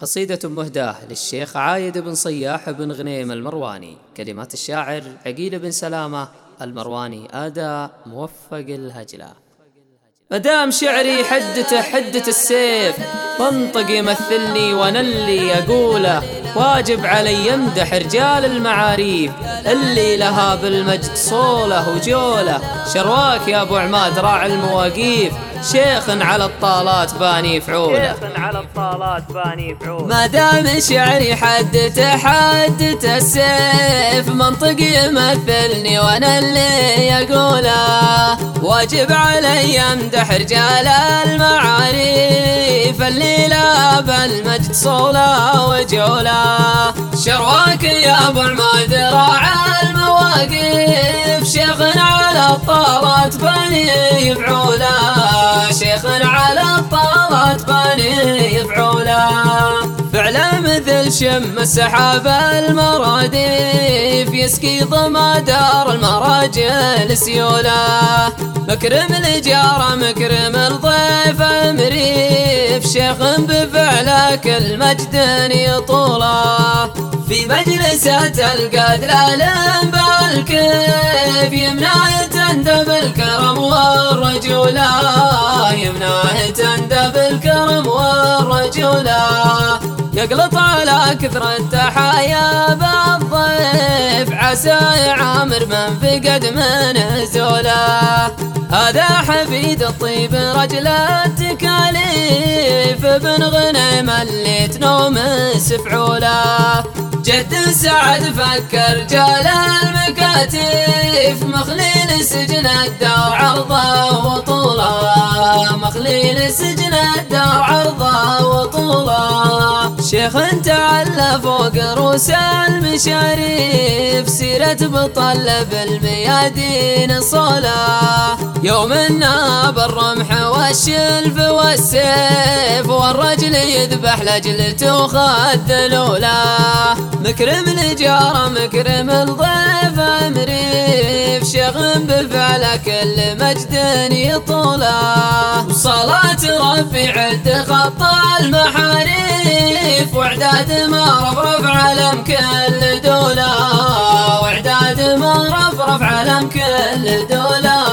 قصيدة مهداة للشيخ عايد بن صياح بن غنيم المرواني. كلمات الشاعر عقيل بن سلامة المرواني أداء موفق الهجلة. مدام شعري حدته حدة السيف منطق يمثلني وأنا اللي اقوله واجب علي يمدح رجال المعاريف اللي لها بالمجد صوله وجوله. شرواك يا أبو عماد راعي المواقيف. شيخ على الطالات باني فعوله. شيخ على الطالات باني فعوله. ما دام شعري حدته حدته السيف منطق يمثلني وأنا اللي اقوله واجب علي امدح رجال المعاريف اللي لا بالمجد صوله وجوله شرواك يا أبو عماد راعى المواقف شيخ على الطالات بني فعوله شيخ على الطالات بني شم السحاب المراديف يسقي ضما دار المراجل سيوله. مكرم الجارة مكرم الضيف مريف شيخ بفعله كل مجد يطوله. في مجلسة القدر الم بالكيف يمنع تندب الكرم والرجولة. يمنع تندب الكرم والرجولة. يقلط على كثر التحايا بالضيف. عسى يعامر من فقد من زوله هذا حفيد الطيب رجل التكاليف ابن غنم اللي تنوم سفعوله جد سعد فكر جال المكاتيف. مخلين سجن الدار عرضه وطوله مخلين سجن الدار عرضه وطوله شيخ تعلى فوق رؤوس المشاريف سيرة بطل بالميادين صلاة. يوم الناب الرمح والشلف والسيف والرجل يذبح لجلته وخذلوله مكرم الجارة مكرم الضيف مريف شغم بفعل كل مجد يطوله وصلاة ربي عد خط المحاريف. وعداد ما رفرف علم كل دولة. وعداد ما رفرف علم كل دولة.